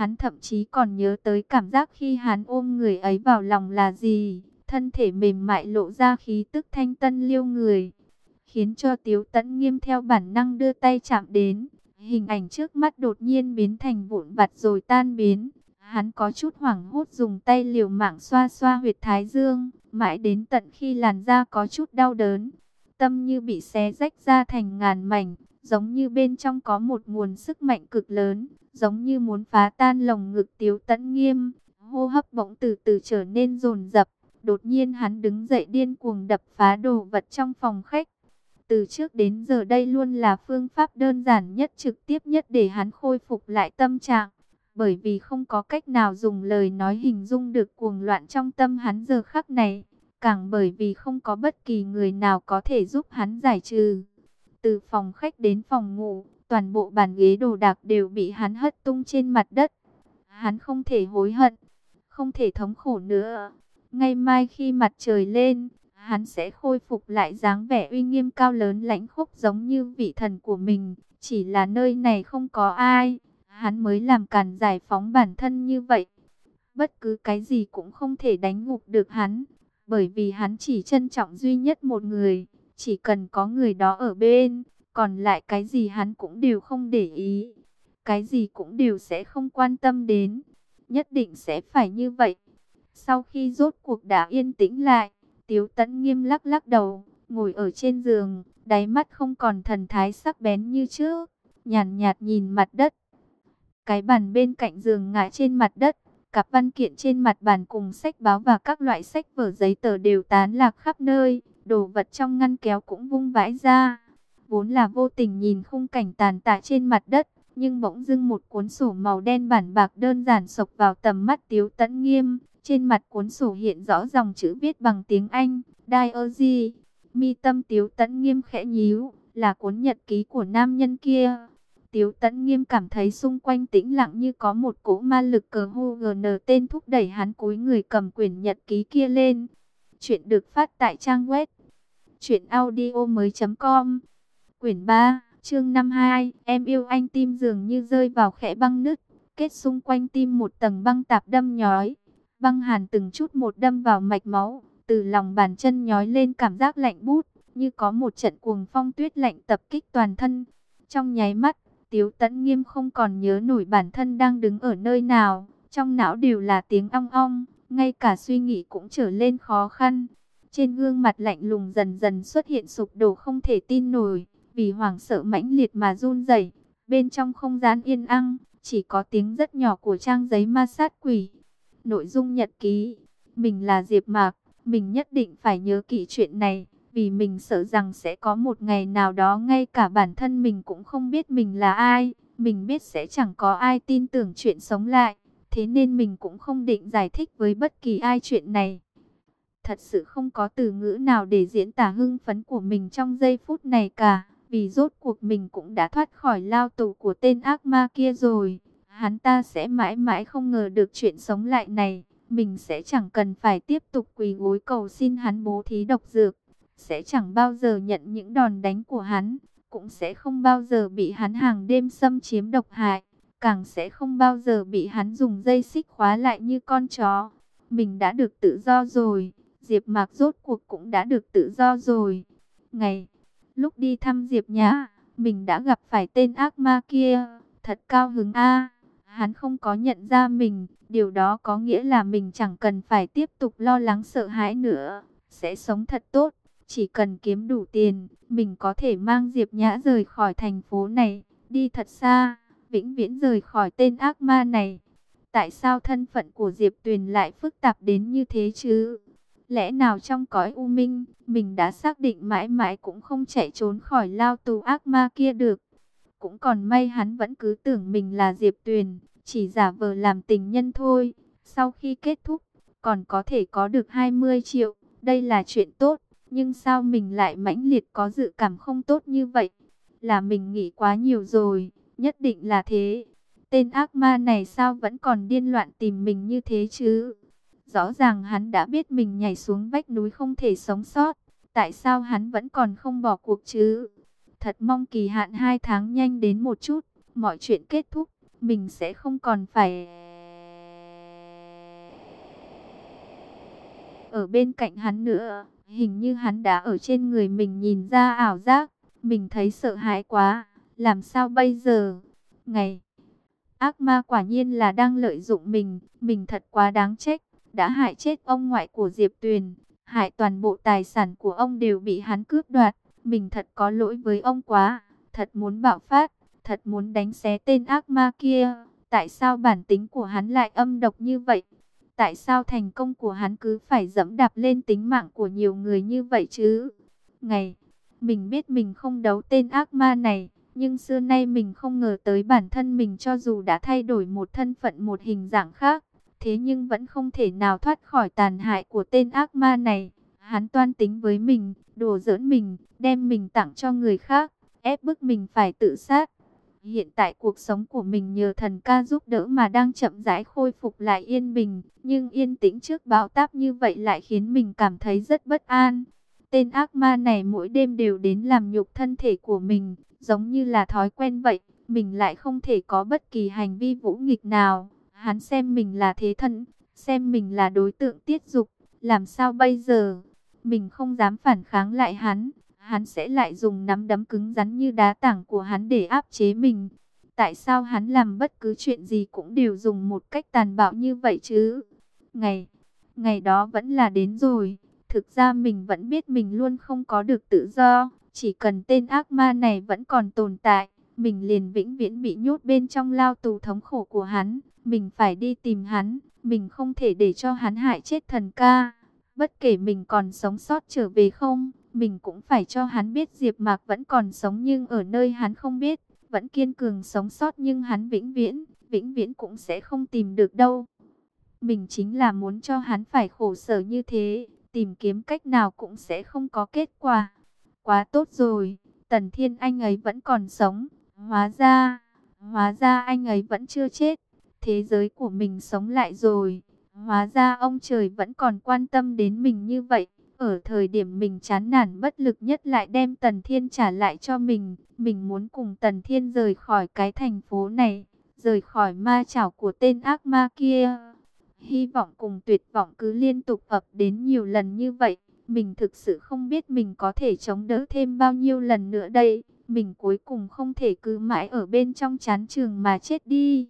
Hắn thậm chí còn nhớ tới cảm giác khi hắn ôm người ấy vào lòng là gì. Thân thể mềm mại lộ ra khí tức thanh tân liêu người. Khiến cho Tiếu Tấn nghiêm theo bản năng đưa tay chạm đến. Hình ảnh trước mắt đột nhiên biến thành vụn vặt rồi tan biến. Hắn có chút hoảng hốt dùng tay liều mạng xoa xoa huyệt thái dương. Mãi đến tận khi làn da có chút đau đớn. Tâm như bị xé rách ra thành ngàn mảnh giống như bên trong có một nguồn sức mạnh cực lớn, giống như muốn phá tan lồng ngực Tiếu Tấn Nghiêm, hô hấp bỗng từ từ trở nên dồn dập, đột nhiên hắn đứng dậy điên cuồng đập phá đồ vật trong phòng khách. Từ trước đến giờ đây luôn là phương pháp đơn giản nhất trực tiếp nhất để hắn khôi phục lại tâm trạng, bởi vì không có cách nào dùng lời nói hình dung được cuồng loạn trong tâm hắn giờ khắc này, càng bởi vì không có bất kỳ người nào có thể giúp hắn giải trừ. Từ phòng khách đến phòng ngủ, toàn bộ bàn ghế đồ đạc đều bị hắn hất tung trên mặt đất. Hắn không thể hối hận, không thể thống khổ nữa. Ngay mai khi mặt trời lên, hắn sẽ khôi phục lại dáng vẻ uy nghiêm cao lớn lãnh khốc giống như vị thần của mình. Chỉ là nơi này không có ai, hắn mới làm càn giải phóng bản thân như vậy. Bất cứ cái gì cũng không thể đánh ngục được hắn, bởi vì hắn chỉ trân trọng duy nhất một người. Chỉ cần có người đó ở bên, còn lại cái gì hắn cũng đều không để ý. Cái gì cũng đều sẽ không quan tâm đến. Nhất định sẽ phải như vậy. Sau khi rốt cuộc đã yên tĩnh lại, Tiếu Tấn nghiêm lắc lắc đầu, ngồi ở trên giường, đáy mắt không còn thần thái sắc bén như trước, nhàn nhạt, nhạt nhìn mặt đất. Cái bàn bên cạnh giường ngã trên mặt đất, cặp văn kiện trên mặt bàn cùng sách báo và các loại sách vở giấy tờ đều tán lạc khắp nơi đồ vật trong ngăn kéo cũng vung vãi ra. Vốn là vô tình nhìn khung cảnh tàn tạ trên mặt đất, nhưng bỗng dưng một cuốn sổ màu đen bản bạc đơn giản sộc vào tầm mắt Tiếu Tấn Nghiêm. Trên mặt cuốn sổ hiện rõ dòng chữ viết bằng tiếng Anh, Diary. Mi tâm Tiếu Tấn Nghiêm khẽ nhíu, là cuốn nhật ký của nam nhân kia. Tiếu Tấn Nghiêm cảm thấy xung quanh tĩnh lặng như có một cỗ ma lực cờ hô GN tên thúc đẩy hắn cúi người cầm quyển nhật ký kia lên. Chuyện được phát tại trang web Chuyện audio mới com. Quyển 3, chương 52 Em yêu anh tim dường như rơi vào khẽ băng nứt. Kết xung quanh tim một tầng băng tạp đâm nhói. Băng hàn từng chút một đâm vào mạch máu. Từ lòng bàn chân nhói lên cảm giác lạnh bút Như có một trận cuồng phong tuyết lạnh tập kích toàn thân. Trong nháy mắt Tiếu tẫn nghiêm không còn nhớ nổi bản thân đang đứng ở nơi nào. Trong não đều là tiếng ong ong Ngay cả suy nghĩ cũng trở lên khó khăn trên gương mặt lạnh lùng dần dần xuất hiện sụp đổ không thể tin nổi, vì hoảng sợ mãnh liệt mà run rẩy. Bên trong không gian yên ắng, chỉ có tiếng rất nhỏ của trang giấy ma sát quỷ. Nội dung nhật ký, mình là Diệp Mạc, mình nhất định phải nhớ kỹ chuyện này, vì mình sợ rằng sẽ có một ngày nào đó ngay cả bản thân mình cũng không biết mình là ai, mình biết sẽ chẳng có ai tin tưởng chuyện sống lại, thế nên mình cũng không định giải thích với bất kỳ ai chuyện này. Thật sự không có từ ngữ nào để diễn tả hưng phấn của mình trong giây phút này cả. Vì rốt cuộc mình cũng đã thoát khỏi lao tù của tên ác ma kia rồi. Hắn ta sẽ mãi mãi không ngờ được chuyện sống lại này. Mình sẽ chẳng cần phải tiếp tục quỳ gối cầu xin hắn bố thí độc dược. Sẽ chẳng bao giờ nhận những đòn đánh của hắn. Cũng sẽ không bao giờ bị hắn hàng đêm xâm chiếm độc hại. Càng sẽ không bao giờ bị hắn dùng dây xích khóa lại như con chó. Mình đã được tự do rồi. Diệp Mạc rốt cuộc cũng đã được tự do rồi. Ngày lúc đi thăm Diệp Nhã, mình đã gặp phải tên ác ma kia, thật cao hứng a. Hắn không có nhận ra mình, điều đó có nghĩa là mình chẳng cần phải tiếp tục lo lắng sợ hãi nữa, sẽ sống thật tốt, chỉ cần kiếm đủ tiền, mình có thể mang Diệp Nhã rời khỏi thành phố này, đi thật xa, vĩnh viễn rời khỏi tên ác ma này. Tại sao thân phận của Diệp Tuyền lại phức tạp đến như thế chứ? Lẽ nào trong cõi u minh, mình đã xác định mãi mãi cũng không chạy trốn khỏi lao tù ác ma kia được. Cũng còn may hắn vẫn cứ tưởng mình là Diệp Tuyền, chỉ giả vờ làm tình nhân thôi. Sau khi kết thúc, còn có thể có được 20 triệu, đây là chuyện tốt. Nhưng sao mình lại mãnh liệt có dự cảm không tốt như vậy? Là mình nghĩ quá nhiều rồi, nhất định là thế. Tên ác ma này sao vẫn còn điên loạn tìm mình như thế chứ? Rõ ràng hắn đã biết mình nhảy xuống vách núi không thể sống sót. Tại sao hắn vẫn còn không bỏ cuộc chứ? Thật mong kỳ hạn hai tháng nhanh đến một chút. Mọi chuyện kết thúc. mình sẽ không còn phải ở bên cạnh hắn nữa. Hình như hắn đã ở trên người mình nhìn ra ảo giác, mình thấy sợ hãi quá, làm sao bây giờ? Ngày ác ma quả nhiên là đang lợi dụng mình, mình thật quá đáng trách, đã hại chết ông ngoại của Diệp Tuyền, hại toàn bộ tài sản của ông đều bị hắn cướp đoạt, mình thật có lỗi với ông quá, thật muốn bạo phát, thật muốn đánh xé tên ác ma kia, tại sao bản tính của hắn lại âm độc như vậy? Tại sao thành công của hắn cứ phải dẫm đạp lên tính mạng của nhiều người như vậy chứ? Ngày, mình biết mình không đấu tên ác ma này, nhưng xưa nay mình không ngờ tới bản thân mình cho dù đã thay đổi một thân phận một hình dạng khác, thế nhưng vẫn không thể nào thoát khỏi tàn hại của tên ác ma này. Hắn toan tính với mình, đùa giỡn mình, đem mình tặng cho người khác, ép bức mình phải tự sát. Hiện tại cuộc sống của mình nhờ thần ca giúp đỡ mà đang chậm rãi khôi phục lại yên bình, nhưng yên tĩnh trước bão táp như vậy lại khiến mình cảm thấy rất bất an. Tên ác ma này mỗi đêm đều đến làm nhục thân thể của mình, giống như là thói quen vậy, mình lại không thể có bất kỳ hành vi vũ nghịch nào. Hắn xem mình là thế thân, xem mình là đối tượng tiết dục, làm sao bây giờ? Mình không dám phản kháng lại hắn, hắn sẽ lại dùng nắm đấm cứng rắn như đá tảng của hắn để áp chế mình. Tại sao hắn làm bất cứ chuyện gì cũng đều dùng một cách tàn bạo như vậy chứ? Ngày, ngày đó vẫn là đến rồi. Thực ra mình vẫn biết mình luôn không có được tự do. Chỉ cần tên ác ma này vẫn còn tồn tại, mình liền vĩnh viễn bị nhốt bên trong lao tù thống khổ của hắn. Mình phải đi tìm hắn, mình không thể để cho hắn hại chết thần ca. Bất kể mình còn sống sót trở về không, mình cũng phải cho hắn biết Diệp Mạc vẫn còn sống nhưng ở nơi hắn không biết, vẫn kiên cường sống sót nhưng hắn vĩnh viễn, vĩnh viễn cũng sẽ không tìm được đâu. Mình chính là muốn cho hắn phải khổ sở như thế, tìm kiếm cách nào cũng sẽ không có kết quả. Quá tốt rồi, Tần Thiên anh ấy vẫn còn sống, hóa ra, hóa ra anh ấy vẫn chưa chết, thế giới của mình sống lại rồi. Hóa ra ông trời vẫn còn quan tâm đến mình như vậy. Ở thời điểm mình chán nản bất lực nhất lại đem Tần Thiên trả lại cho mình. Mình muốn cùng Tần Thiên rời khỏi cái thành phố này. Rời khỏi ma chảo của tên ác ma kia. Hy vọng cùng tuyệt vọng cứ liên tục ập đến nhiều lần như vậy. Mình thực sự không biết mình có thể chống đỡ thêm bao nhiêu lần nữa đây. Mình cuối cùng không thể cứ mãi ở bên trong chán trường mà chết đi.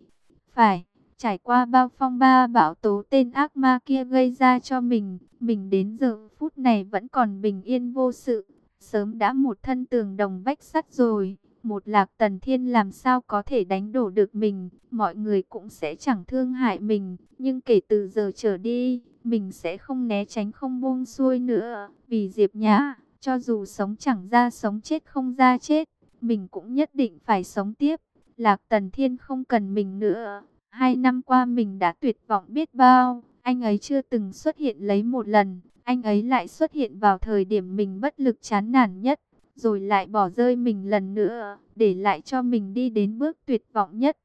Phải. Trải qua bao phong ba bão tố tên ác ma kia gây ra cho mình, mình đến giờ phút này vẫn còn bình yên vô sự. Sớm đã một thân tường đồng vách sắt rồi, một lạc tần thiên làm sao có thể đánh đổ được mình, mọi người cũng sẽ chẳng thương hại mình. Nhưng kể từ giờ trở đi, mình sẽ không né tránh không buông xuôi nữa, vì Diệp Nhã, cho dù sống chẳng ra sống chết không ra chết, mình cũng nhất định phải sống tiếp. Lạc Tần Thiên không cần mình nữa, Hai năm qua mình đã tuyệt vọng biết bao, anh ấy chưa từng xuất hiện lấy một lần, anh ấy lại xuất hiện vào thời điểm mình bất lực chán nản nhất, rồi lại bỏ rơi mình lần nữa, để lại cho mình đi đến bước tuyệt vọng nhất.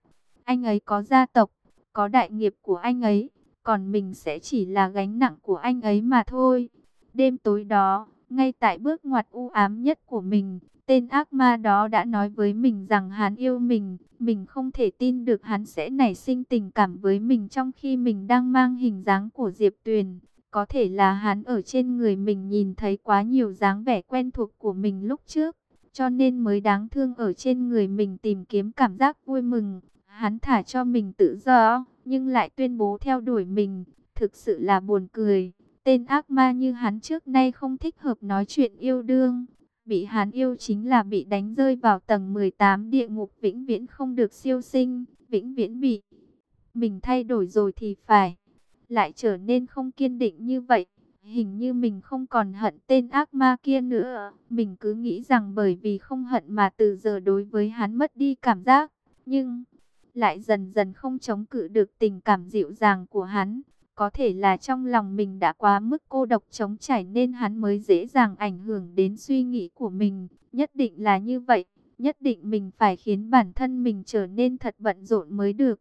Anh ấy có gia tộc, có đại nghiệp của anh ấy, còn mình sẽ chỉ là gánh nặng của anh ấy mà thôi. Đêm tối đó, ngay tại bước ngoặt u ám nhất của mình, Tên ác ma đó đã nói với mình rằng hắn yêu mình, mình không thể tin được hắn sẽ nảy sinh tình cảm với mình trong khi mình đang mang hình dáng của Diệp Tuyền. Có thể là hắn ở trên người mình nhìn thấy quá nhiều dáng vẻ quen thuộc của mình lúc trước, cho nên mới đáng thương ở trên người mình tìm kiếm cảm giác vui mừng. Hắn thả cho mình tự do, nhưng lại tuyên bố theo đuổi mình, thực sự là buồn cười. Tên ác ma như hắn trước nay không thích hợp nói chuyện yêu đương Bị hắn yêu chính là bị đánh rơi vào tầng 18 địa ngục vĩnh viễn không được siêu sinh, vĩnh viễn bị. Mình thay đổi rồi thì phải, lại trở nên không kiên định như vậy. Hình như mình không còn hận tên ác ma kia nữa. Mình cứ nghĩ rằng bởi vì không hận mà từ giờ đối với hắn mất đi cảm giác. Nhưng lại dần dần không chống cự được tình cảm dịu dàng của hắn. Có thể là trong lòng mình đã quá mức cô độc chống trải nên hắn mới dễ dàng ảnh hưởng đến suy nghĩ của mình. Nhất định là như vậy. Nhất định mình phải khiến bản thân mình trở nên thật bận rộn mới được.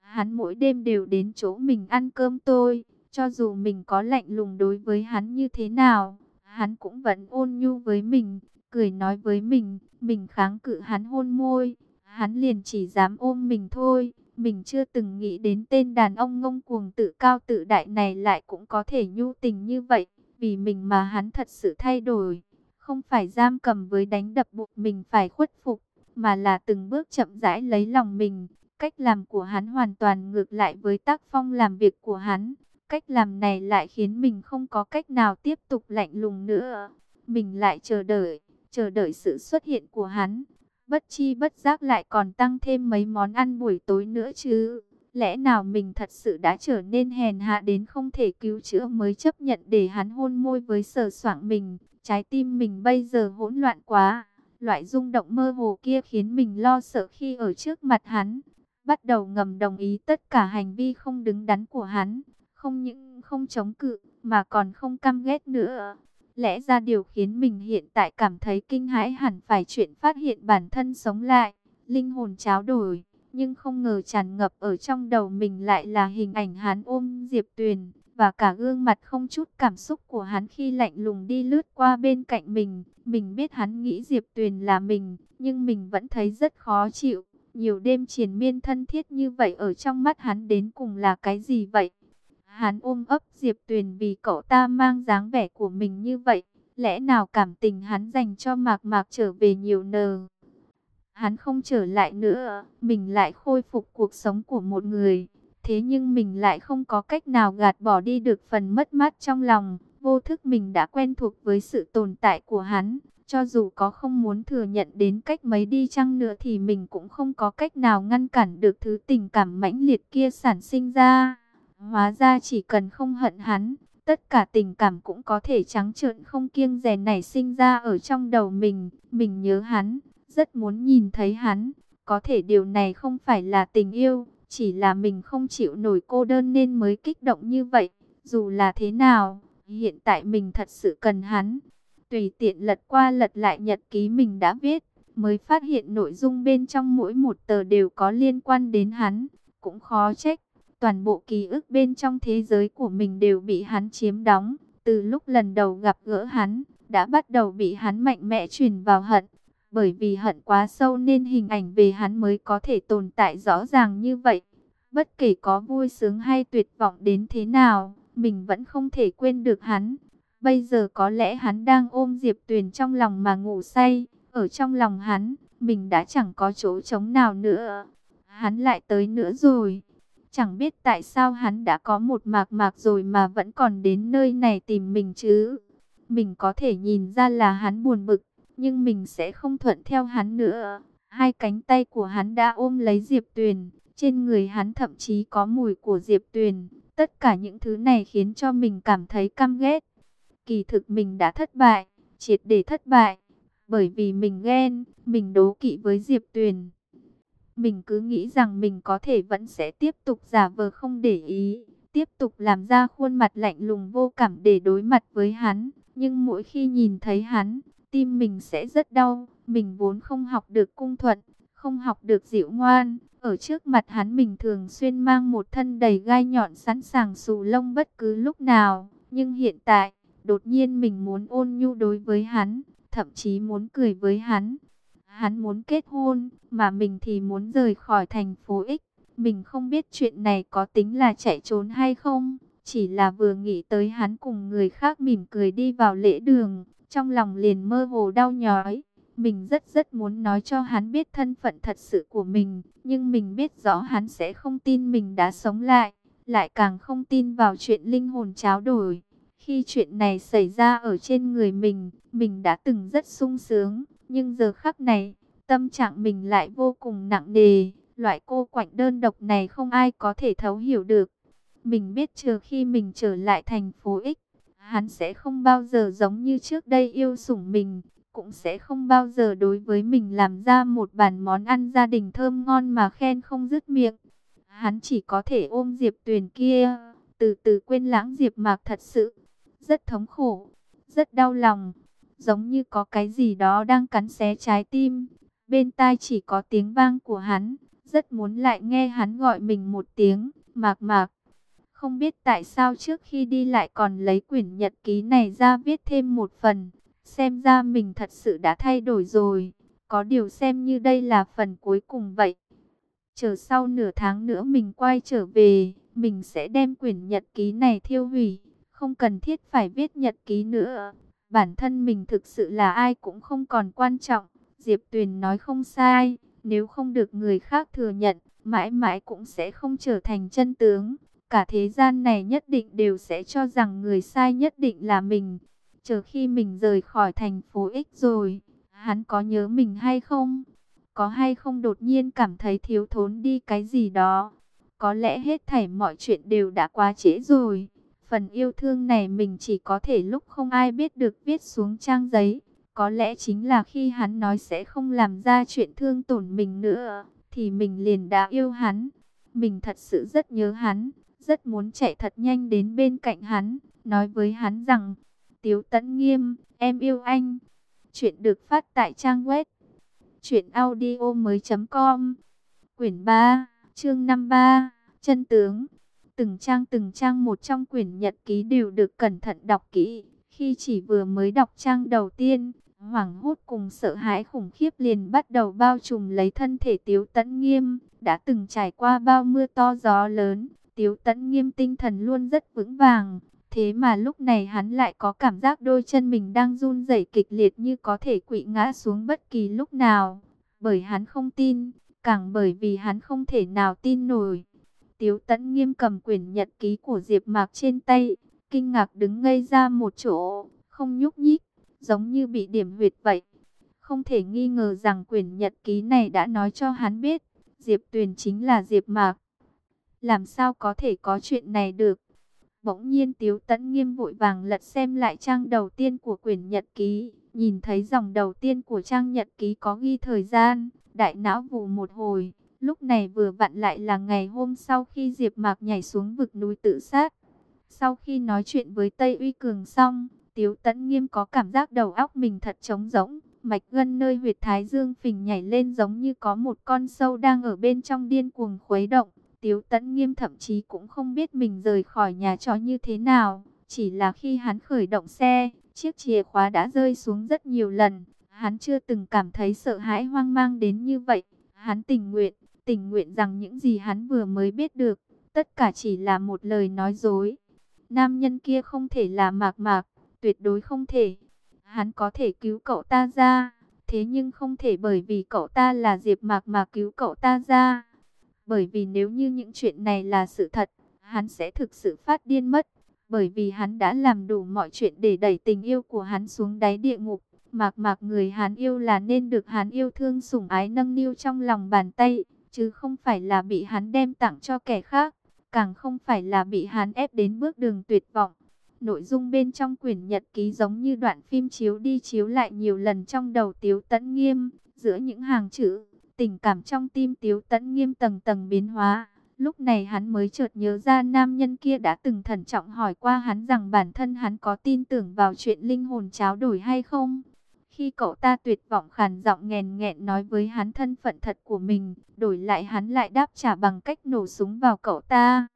Hắn mỗi đêm đều đến chỗ mình ăn cơm tôi. Cho dù mình có lạnh lùng đối với hắn như thế nào, hắn cũng vẫn ôn nhu với mình, cười nói với mình, mình kháng cự hắn hôn môi. hắn liền chỉ dám ôm mình thôi. Mình chưa từng nghĩ đến tên đàn ông ngông cuồng tự cao tự đại này lại cũng có thể nhu tình như vậy. Vì mình mà hắn thật sự thay đổi. Không phải giam cầm với đánh đập buộc mình phải khuất phục. Mà là từng bước chậm rãi lấy lòng mình. Cách làm của hắn hoàn toàn ngược lại với tác phong làm việc của hắn. Cách làm này lại khiến mình không có cách nào tiếp tục lạnh lùng nữa. Mình lại chờ đợi, chờ đợi sự xuất hiện của hắn bất chi bất giác lại còn tăng thêm mấy món ăn buổi tối nữa chứ. Lẽ nào mình thật sự đã trở nên hèn hạ đến không thể cứu chữa mới chấp nhận để hắn hôn môi với sờ soạng mình. Trái tim mình bây giờ hỗn loạn quá. Loại rung động mơ hồ kia khiến mình lo sợ khi ở trước mặt hắn. Bắt đầu ngầm đồng ý tất cả hành vi không đứng đắn của hắn. Không những không chống cự, mà còn không căm ghét nữa. Lẽ ra điều khiến mình hiện tại cảm thấy kinh hãi hẳn phải chuyện phát hiện bản thân sống lại, linh hồn tráo đổi. Nhưng không ngờ tràn ngập ở trong đầu mình lại là hình ảnh hắn ôm Diệp Tuyền và cả gương mặt không chút cảm xúc của hắn khi lạnh lùng đi lướt qua bên cạnh mình. Mình biết hắn nghĩ Diệp Tuyền là mình, nhưng mình vẫn thấy rất khó chịu. Nhiều đêm triền miên thân thiết như vậy ở trong mắt hắn đến cùng là cái gì vậy? Hắn ôm ấp Diệp Tuyền vì cậu ta mang dáng vẻ của mình như vậy. Lẽ nào cảm tình hắn dành cho Mạc Mạc trở về nhiều nờ. Hắn không trở lại nữa, mình lại khôi phục cuộc sống của một người. Thế nhưng mình lại không có cách nào gạt bỏ đi được phần mất mát trong lòng. Vô thức mình đã quen thuộc với sự tồn tại của hắn. Cho dù có không muốn thừa nhận đến cách mấy đi chăng nữa thì mình cũng không có cách nào ngăn cản được thứ tình cảm mãnh liệt kia sản sinh ra. Hóa ra chỉ cần không hận hắn, tất cả tình cảm cũng có thể trắng trợn không kiêng dè nảy sinh ra ở trong đầu mình. Mình nhớ hắn, rất muốn nhìn thấy hắn. Có thể điều này không phải là tình yêu, chỉ là mình không chịu nổi cô đơn nên mới kích động như vậy. Dù là thế nào, hiện tại mình thật sự cần hắn. Tùy tiện lật qua lật lại nhật ký mình đã viết, mới phát hiện nội dung bên trong mỗi một tờ đều có liên quan đến hắn. Cũng khó trách, Toàn bộ ký ức bên trong thế giới của mình đều bị hắn chiếm đóng. Từ lúc lần đầu gặp gỡ hắn, đã bắt đầu bị hắn mạnh mẽ truyền vào hận. Bởi vì hận quá sâu nên hình ảnh về hắn mới có thể tồn tại rõ ràng như vậy. Bất kể có vui sướng hay tuyệt vọng đến thế nào, mình vẫn không thể quên được hắn. Bây giờ có lẽ hắn đang ôm Diệp Tuyền trong lòng mà ngủ say. Ở trong lòng hắn, mình đã chẳng có chỗ trống nào nữa. Hắn lại tới nữa rồi. Chẳng biết tại sao hắn đã có một mạc mạc rồi mà vẫn còn đến nơi này tìm mình chứ. Mình có thể nhìn ra là hắn buồn bực, nhưng mình sẽ không thuận theo hắn nữa. Hai cánh tay của hắn đã ôm lấy Diệp Tuyền, trên người hắn thậm chí có mùi của Diệp Tuyền. Tất cả những thứ này khiến cho mình cảm thấy căm ghét. Kỳ thực mình đã thất bại, triệt để thất bại. Bởi vì mình ghen, mình đố kỵ với Diệp Tuyền. Mình cứ nghĩ rằng mình có thể vẫn sẽ tiếp tục giả vờ không để ý, tiếp tục làm ra khuôn mặt lạnh lùng vô cảm để đối mặt với hắn. Nhưng mỗi khi nhìn thấy hắn, tim mình sẽ rất đau. Mình vốn không học được cung thuận, không học được dịu ngoan. Ở trước mặt hắn mình thường xuyên mang một thân đầy gai nhọn sẵn sàng xù lông bất cứ lúc nào. Nhưng hiện tại, đột nhiên mình muốn ôn nhu đối với hắn, thậm chí muốn cười với hắn. Hắn muốn kết hôn, mà mình thì muốn rời khỏi thành phố X. Mình không biết chuyện này có tính là chạy trốn hay không. Chỉ là vừa nghĩ tới hắn cùng người khác mỉm cười đi vào lễ đường. Trong lòng liền mơ hồ đau nhói. Mình rất rất muốn nói cho hắn biết thân phận thật sự của mình. Nhưng mình biết rõ hắn sẽ không tin mình đã sống lại. Lại càng không tin vào chuyện linh hồn tráo đổi. Khi chuyện này xảy ra ở trên người mình, mình đã từng rất sung sướng. Nhưng giờ khắc này, tâm trạng mình lại vô cùng nặng nề. Loại cô quạnh đơn độc này không ai có thể thấu hiểu được. Mình biết chờ khi mình trở lại thành phố X, hắn sẽ không bao giờ giống như trước đây yêu sủng mình. Cũng sẽ không bao giờ đối với mình làm ra một bàn món ăn gia đình thơm ngon mà khen không dứt miệng. Hắn chỉ có thể ôm Diệp Tuyền kia, từ từ quên lãng Diệp Mạc thật sự. Rất thống khổ, rất đau lòng giống như có cái gì đó đang cắn xé trái tim. Bên tai chỉ có tiếng vang của hắn, rất muốn lại nghe hắn gọi mình một tiếng, mạc mạc. Không biết tại sao trước khi đi lại còn lấy quyển nhật ký này ra viết thêm một phần, xem ra mình thật sự đã thay đổi rồi. Có điều xem như đây là phần cuối cùng vậy. Chờ sau nửa tháng nữa mình quay trở về, mình sẽ đem quyển nhật ký này thiêu hủy. Không cần thiết phải viết nhật ký nữa. Bản thân mình thực sự là ai cũng không còn quan trọng. Diệp Tuyền nói không sai, nếu không được người khác thừa nhận, mãi mãi cũng sẽ không trở thành chân tướng. Cả thế gian này nhất định đều sẽ cho rằng người sai nhất định là mình. Chờ khi mình rời khỏi thành phố X rồi, hắn có nhớ mình hay không? Có hay không đột nhiên cảm thấy thiếu thốn đi cái gì đó? Có lẽ hết thảy mọi chuyện đều đã quá trễ rồi. Phần yêu thương này mình chỉ có thể lúc không ai biết được viết xuống trang giấy. Có lẽ chính là khi hắn nói sẽ không làm ra chuyện thương tổn mình nữa, thì mình liền đã yêu hắn. Mình thật sự rất nhớ hắn, rất muốn chạy thật nhanh đến bên cạnh hắn, nói với hắn rằng, Tiếu Tấn Nghiêm, em yêu anh. Chuyện được phát tại trang web truyệnaudiomoi.com. Quyển 3, chương 53, chân tướng. Từng trang từng trang một trong quyển nhật ký đều được cẩn thận đọc kỹ. Khi chỉ vừa mới đọc trang đầu tiên, hoảng hốt cùng sợ hãi khủng khiếp liền bắt đầu bao trùm lấy thân thể Tiếu Tấn Nghiêm, đã từng trải qua bao mưa to gió lớn, Tiếu Tấn Nghiêm tinh thần luôn rất vững vàng, thế mà lúc này hắn lại có cảm giác đôi chân mình đang run rẩy kịch liệt như có thể quỵ ngã xuống bất kỳ lúc nào, bởi hắn không tin, càng bởi vì hắn không thể nào tin nổi. Tiếu Tấn Nghiêm cầm quyển nhật ký của Diệp Mạc trên tay, kinh ngạc đứng ngây ra một chỗ, không nhúc nhích giống như bị điểm huyệt vậy. Không thể nghi ngờ rằng quyển nhật ký này đã nói cho hắn biết, Diệp Tuyền chính là Diệp Mạc. Làm sao có thể có chuyện này được? Bỗng nhiên Tiếu Tấn Nghiêm vội vàng lật xem lại trang đầu tiên của quyển nhật ký, nhìn thấy dòng đầu tiên của trang nhật ký có ghi thời gian, đại não vụ một hồi, lúc này vừa vặn lại là ngày hôm sau khi Diệp Mạc nhảy xuống vực núi tự sát. Sau khi nói chuyện với Tây Uy Cường xong, Tiếu Tấn Nghiêm có cảm giác đầu óc mình thật trống rỗng, mạch gân nơi huyệt thái dương phình nhảy lên giống như có một con sâu đang ở bên trong điên cuồng khuấy động. Tiếu Tấn Nghiêm thậm chí cũng không biết mình rời khỏi nhà chó như thế nào, chỉ là khi hắn khởi động xe, chiếc chìa khóa đã rơi xuống rất nhiều lần, hắn chưa từng cảm thấy sợ hãi hoang mang đến như vậy. Hắn tình nguyện, tình nguyện rằng những gì hắn vừa mới biết được, tất cả chỉ là một lời nói dối. Nam nhân kia không thể là mạc mạc, tuyệt đối không thể. Hắn có thể cứu cậu ta ra, thế nhưng không thể bởi vì cậu ta là Diệp Mạc mà cứu cậu ta ra. Bởi vì nếu như những chuyện này là sự thật, hắn sẽ thực sự phát điên mất. Bởi vì hắn đã làm đủ mọi chuyện để đẩy tình yêu của hắn xuống đáy địa ngục. Mạc mạc người hắn yêu là nên được hắn yêu thương sủng ái nâng niu trong lòng bàn tay, chứ không phải là bị hắn đem tặng cho kẻ khác, càng không phải là bị hắn ép đến bước đường tuyệt vọng. Nội dung bên trong quyển nhật ký giống như đoạn phim chiếu đi chiếu lại nhiều lần trong đầu Tiếu Tấn Nghiêm, giữa những hàng chữ, tình cảm trong tim Tiếu Tấn Nghiêm tầng tầng biến hóa. Lúc này hắn mới chợt nhớ ra nam nhân kia đã từng thận trọng hỏi qua hắn rằng bản thân hắn có tin tưởng vào chuyện linh hồn tráo đổi hay không. Khi cậu ta tuyệt vọng khàn giọng nghèn nghẹn nói với hắn thân phận thật của mình, đổi lại hắn lại đáp trả bằng cách nổ súng vào cậu ta.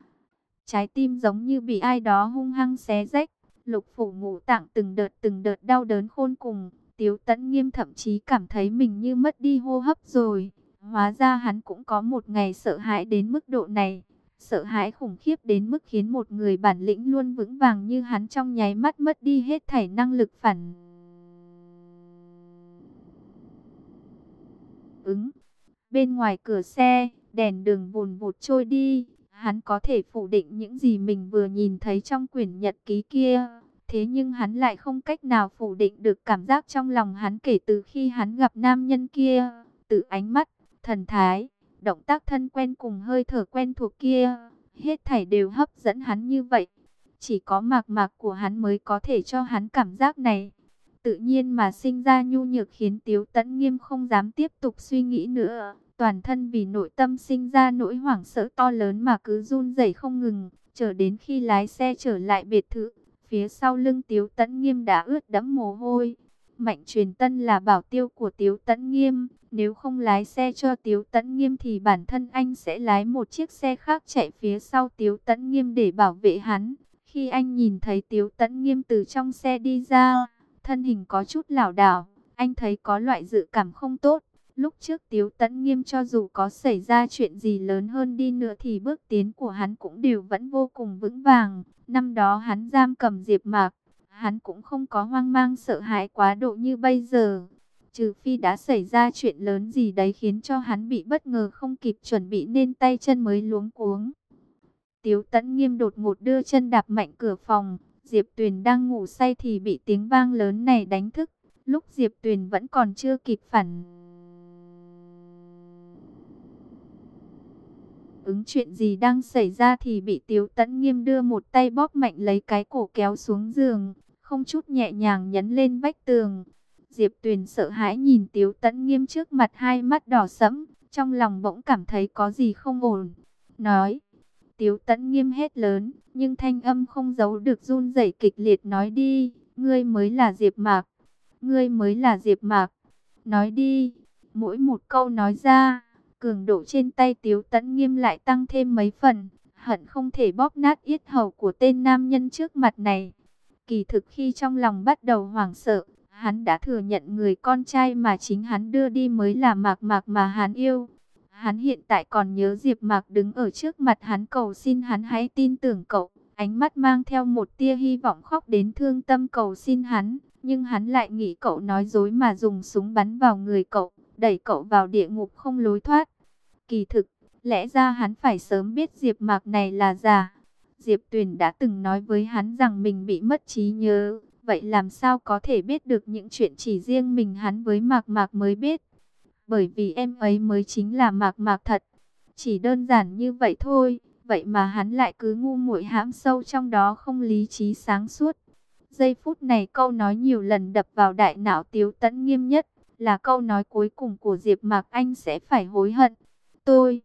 Trái tim giống như bị ai đó hung hăng xé rách, lục phủ ngũ tạng từng đợt từng đợt đau đớn khôn cùng. Tiếu tẫn nghiêm thậm chí cảm thấy mình như mất đi hô hấp rồi. Hóa ra hắn cũng có một ngày sợ hãi đến mức độ này. Sợ hãi khủng khiếp đến mức khiến một người bản lĩnh luôn vững vàng như hắn trong nháy mắt mất đi hết thảy năng lực phản. Ứng. Bên ngoài cửa xe, đèn đường vùn vụt trôi đi. Hắn có thể phủ định những gì mình vừa nhìn thấy trong quyển nhật ký kia. Thế nhưng hắn lại không cách nào phủ định được cảm giác trong lòng hắn kể từ khi hắn gặp nam nhân kia. Từ ánh mắt, thần thái, động tác thân quen cùng hơi thở quen thuộc kia. Hết thảy đều hấp dẫn hắn như vậy. Chỉ có mạc mạc của hắn mới có thể cho hắn cảm giác này. Tự nhiên mà sinh ra nhu nhược khiến Tiếu Tấn Nghiêm không dám tiếp tục suy nghĩ nữa toàn thân vì nội tâm sinh ra nỗi hoảng sợ to lớn mà cứ run rẩy không ngừng, chờ đến khi lái xe trở lại biệt thự, phía sau lưng Tiếu Tấn Nghiêm đã ướt đẫm mồ hôi. Mạnh truyền tân là bảo tiêu của Tiếu Tấn Nghiêm, nếu không lái xe cho Tiếu Tấn Nghiêm thì bản thân anh sẽ lái một chiếc xe khác chạy phía sau Tiếu Tấn Nghiêm để bảo vệ hắn. Khi anh nhìn thấy Tiếu Tấn Nghiêm từ trong xe đi ra, thân hình có chút lảo đảo, anh thấy có loại dự cảm không tốt. Lúc trước Tiếu Tấn Nghiêm cho dù có xảy ra chuyện gì lớn hơn đi nữa thì bước tiến của hắn cũng đều vẫn vô cùng vững vàng. Năm đó hắn giam cầm Diệp Mạc, hắn cũng không có hoang mang sợ hãi quá độ như bây giờ. Trừ phi đã xảy ra chuyện lớn gì đấy khiến cho hắn bị bất ngờ không kịp chuẩn bị nên tay chân mới luống cuống. Tiếu Tấn Nghiêm đột ngột đưa chân đạp mạnh cửa phòng, Diệp Tuyền đang ngủ say thì bị tiếng vang lớn này đánh thức. Lúc Diệp Tuyền vẫn còn chưa kịp phản ứng chuyện gì đang xảy ra thì bị Tiếu Tấn Nghiêm đưa một tay bóp mạnh lấy cái cổ kéo xuống giường, không chút nhẹ nhàng nhấn lên vách tường. Diệp Tuyền sợ hãi nhìn Tiếu Tấn Nghiêm trước mặt hai mắt đỏ sẫm, trong lòng bỗng cảm thấy có gì không ổn. Nói, Tiếu tẫn Nghiêm hét lớn, nhưng thanh âm không giấu được run rẩy kịch liệt nói đi, ngươi mới là Diệp Mạc, ngươi mới là Diệp Mạc. Nói đi, mỗi một câu nói ra cường độ trên tay Tiếu tẫn Nghiêm lại tăng thêm mấy phần, hận không thể bóp nát yết hầu của tên nam nhân trước mặt này. Kỳ thực khi trong lòng bắt đầu hoảng sợ, hắn đã thừa nhận người con trai mà chính hắn đưa đi mới là Mạc Mạc mà hắn yêu. Hắn hiện tại còn nhớ Diệp Mạc đứng ở trước mặt hắn cầu xin hắn hãy tin tưởng cậu, ánh mắt mang theo một tia hy vọng khóc đến thương tâm cầu xin hắn, nhưng hắn lại nghĩ cậu nói dối mà dùng súng bắn vào người cậu, đẩy cậu vào địa ngục không lối thoát. Kỳ thực, lẽ ra hắn phải sớm biết Diệp Mạc này là giả. Diệp Tuyền đã từng nói với hắn rằng mình bị mất trí nhớ, vậy làm sao có thể biết được những chuyện chỉ riêng mình hắn với Mạc Mạc mới biết. Bởi vì em ấy mới chính là Mạc Mạc thật. Chỉ đơn giản như vậy thôi, vậy mà hắn lại cứ ngu muội hãm sâu trong đó không lý trí sáng suốt. Giây phút này câu nói nhiều lần đập vào đại não Tiếu Tấn nghiêm nhất, là câu nói cuối cùng của Diệp Mạc Anh sẽ phải hối hận tôi.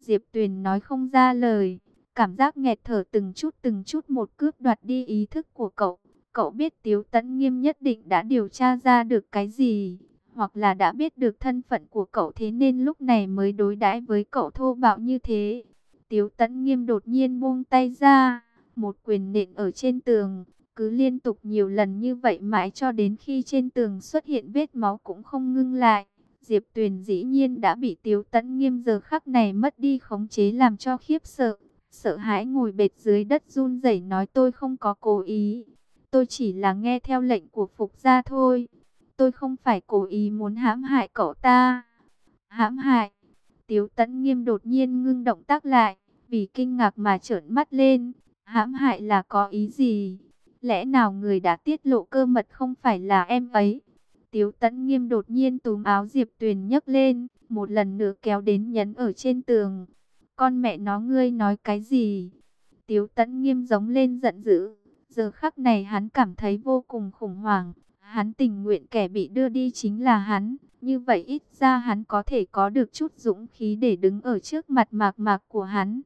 Diệp Tuyền nói không ra lời, cảm giác nghẹt thở từng chút từng chút một cướp đoạt đi ý thức của cậu. Cậu biết Tiếu Tấn Nghiêm nhất định đã điều tra ra được cái gì, hoặc là đã biết được thân phận của cậu thế nên lúc này mới đối đãi với cậu thô bạo như thế. Tiếu Tấn Nghiêm đột nhiên buông tay ra, một quyền nện ở trên tường, cứ liên tục nhiều lần như vậy mãi cho đến khi trên tường xuất hiện vết máu cũng không ngưng lại. Diệp Tuyền dĩ nhiên đã bị Tiếu Tấn Nghiêm giờ khắc này mất đi khống chế làm cho khiếp sợ. Sợ hãi ngồi bệt dưới đất run rẩy nói tôi không có cố ý. Tôi chỉ là nghe theo lệnh của Phục gia thôi. Tôi không phải cố ý muốn hãm hại cậu ta. Hãm hại. Tiếu Tấn Nghiêm đột nhiên ngưng động tác lại. Vì kinh ngạc mà trợn mắt lên. Hãm hại là có ý gì? Lẽ nào người đã tiết lộ cơ mật không phải là em ấy? Tiếu tẫn nghiêm đột nhiên túm áo Diệp Tuyền nhấc lên, một lần nữa kéo đến nhấn ở trên tường. Con mẹ nó ngươi nói cái gì? Tiếu tẫn nghiêm giống lên giận dữ. Giờ khắc này hắn cảm thấy vô cùng khủng hoảng. Hắn tình nguyện kẻ bị đưa đi chính là hắn. Như vậy ít ra hắn có thể có được chút dũng khí để đứng ở trước mặt mạc mạc của hắn.